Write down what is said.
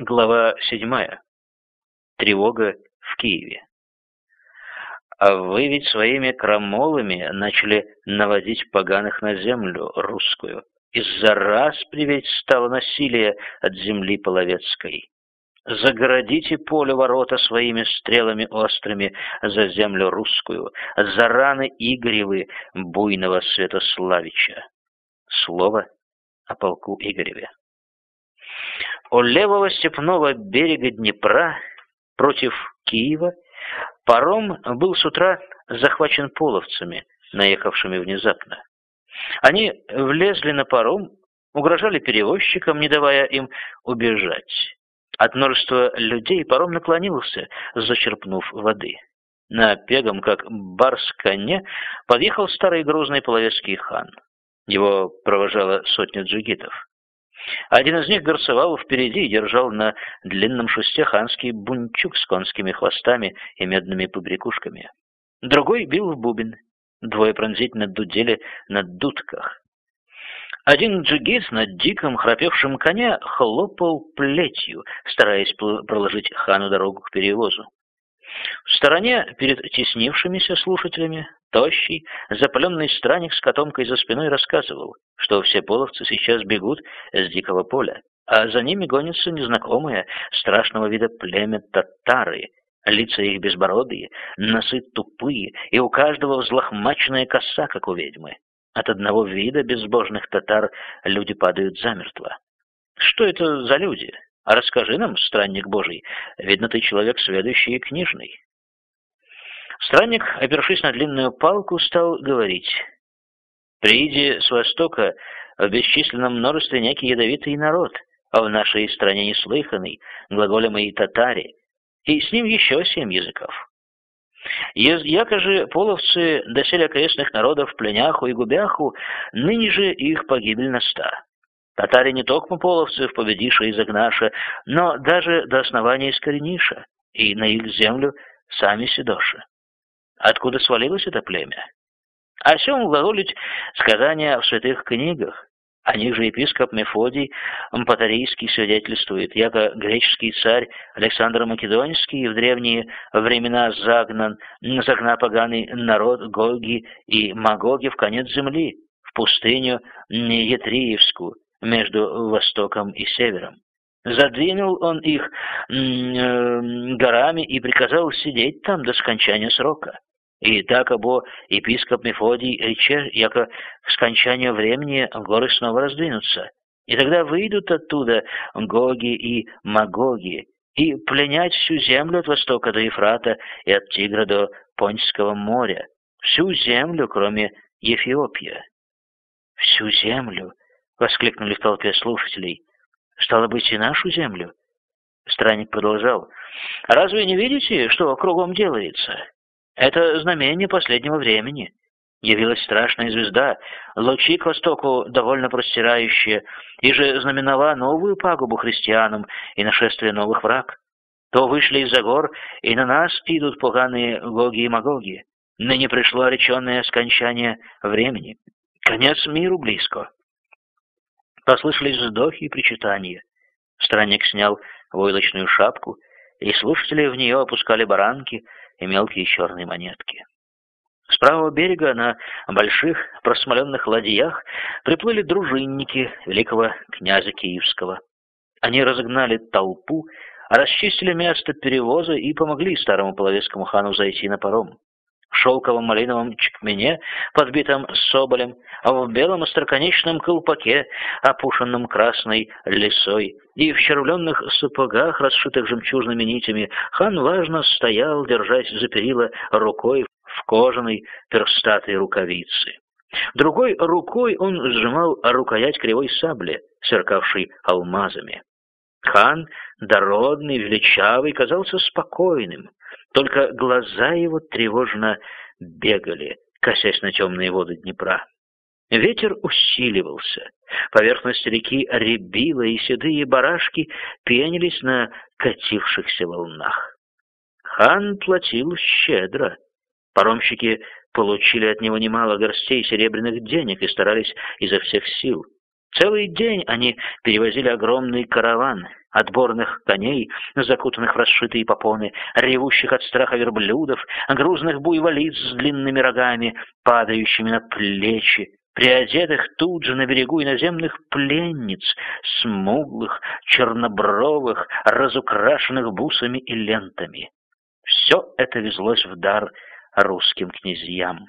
Глава 7. Тревога в Киеве. А вы ведь своими крамолами начали наводить поганых на землю русскую. Из-за распри ведь стало насилие от земли половецкой. Загородите поле ворота своими стрелами острыми за землю русскую, за раны Игоревы буйного Святославича. Слово о полку Игореве. У левого степного берега Днепра против Киева паром был с утра захвачен половцами, наехавшими внезапно. Они влезли на паром, угрожали перевозчикам, не давая им убежать. От множества людей паром наклонился, зачерпнув воды. На пегом, как барс коне, подъехал старый грозный половецкий хан. Его провожала сотня джигитов. Один из них горцевал впереди и держал на длинном шесте ханский бунчук с конскими хвостами и медными побрякушками. Другой бил в бубен. Двое пронзительно дудели на дудках. Один джигит на диком храпевшем коне хлопал плетью, стараясь проложить хану дорогу к перевозу. В стороне, перед теснившимися слушателями, тощий, запаленный странник с котомкой за спиной рассказывал, что все половцы сейчас бегут с дикого поля, а за ними гонятся незнакомые, страшного вида племя татары, лица их безбородые, носы тупые, и у каждого взлохмаченная коса, как у ведьмы. От одного вида безбожных татар люди падают замертво. Что это за люди? Расскажи нам, странник Божий, видно, ты человек сведущий и книжный. Странник, опершись на длинную палку, стал говорить. Прииди с востока в бесчисленном множестве некий ядовитый народ, а в нашей стране неслыханный, глаголемый татари, и с ним еще семь языков. Яко же половцы доселе окрестных народов пленяху и губяху, ныне же их погибель наста. Татари не только половцев победиша и загнаша, но даже до основания искорениша, и на их землю сами седоши. Откуда свалилось это племя? О сем глаголить сказания в святых книгах, о них же епископ Мефодий Патарийский свидетельствует, яко греческий царь Александр Македонский в древние времена загнан, загна поганый народ Гоги и Магоги в конец земли, в пустыню Етриевскую, между востоком и севером. Задвинул он их э, горами и приказал сидеть там до скончания срока. И так обо епископ Мефодий рече, яко к скончанию времени горы снова раздвинутся. И тогда выйдут оттуда Гоги и Магоги, и пленять всю землю от востока до Ефрата и от Тигра до Понтского моря, всю землю, кроме Ефиопии. «Всю землю!» — воскликнули в толпе слушателей. «Стало быть, и нашу землю?» Странник продолжал. «Разве не видите, что кругом делается? Это знамение последнего времени. Явилась страшная звезда, лучи к востоку довольно простирающие, и же знаменова новую пагубу христианам и нашествие новых враг. То вышли из-за гор, и на нас идут поганые гоги и магоги. Ныне пришло реченное скончание времени. Конец миру близко. Послышались вздохи и причитания. Странник снял войлочную шапку, и слушатели в нее опускали баранки, и мелкие черные монетки. С правого берега на больших просмоленных ладьях приплыли дружинники великого князя Киевского. Они разогнали толпу, расчистили место перевоза и помогли старому половецкому хану зайти на паром шелковом малиновом чекмене, подбитом соболем, а в белом остроконечном колпаке, опушенном красной лисой, и в червленных сапогах, расшитых жемчужными нитями, хан важно стоял, держась за перила рукой в кожаной перстатой рукавице. Другой рукой он сжимал рукоять кривой сабли, сверкавшей алмазами. Хан, дородный, величавый, казался спокойным, только глаза его тревожно бегали, косясь на темные воды Днепра. Ветер усиливался, поверхность реки рябила, и седые барашки пенились на катившихся волнах. Хан платил щедро. Паромщики получили от него немало горстей серебряных денег и старались изо всех сил. Целый день они перевозили огромные караваны, отборных коней, закутанных в расшитые попоны, ревущих от страха верблюдов, грузных буйволиц с длинными рогами, падающими на плечи, приодетых тут же на берегу иноземных пленниц, смуглых, чернобровых, разукрашенных бусами и лентами. Все это везлось в дар русским князьям.